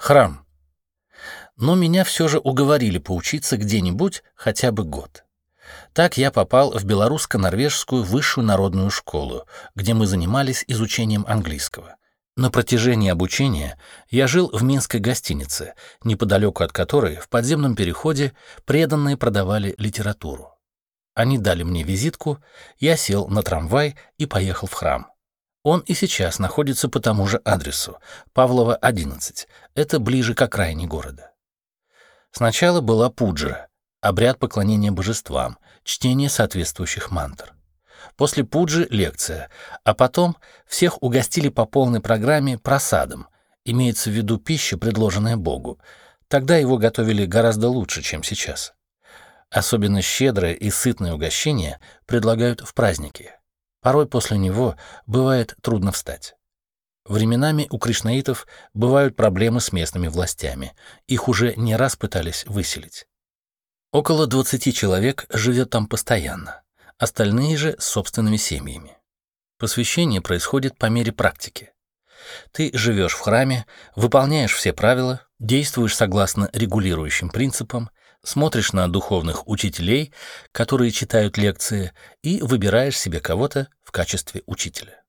Храм. Но меня все же уговорили поучиться где-нибудь хотя бы год. Так я попал в белорусско-норвежскую высшую народную школу, где мы занимались изучением английского. На протяжении обучения я жил в минской гостинице, неподалеку от которой в подземном переходе преданные продавали литературу. Они дали мне визитку, я сел на трамвай и поехал в храм. Он и сейчас находится по тому же адресу, Павлова, 11. Это ближе к окраине города. Сначала была пуджа, обряд поклонения божествам, чтение соответствующих мантр. После пуджи — лекция, а потом всех угостили по полной программе просадом, имеется в виду пища, предложенная Богу. Тогда его готовили гораздо лучше, чем сейчас. Особенно щедрое и сытное угощение предлагают в праздники. Порой после него бывает трудно встать. Временами у кришнаитов бывают проблемы с местными властями. Их уже не раз пытались выселить. Около 20 человек живет там постоянно, остальные же с собственными семьями. Посвящение происходит по мере практики. Ты живешь в храме, выполняешь все правила, действуешь согласно регулирующим принципам, смотришь на духовных учителей, которые читают лекции, и выбираешь себе кого-то в качестве учителя.